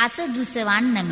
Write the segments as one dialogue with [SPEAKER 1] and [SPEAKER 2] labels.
[SPEAKER 1] අසදුස වන්නම.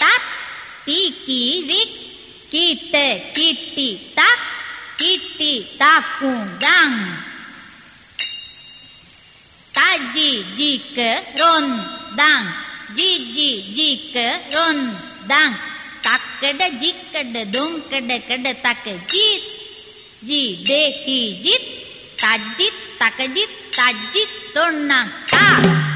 [SPEAKER 1] tak tiki rik kite kiti tak kiti takundang taji jike rondang jiji jike rondang takada jikada dumkada kada tak jit ji dehi jit tajit takajit tajit tonnang tak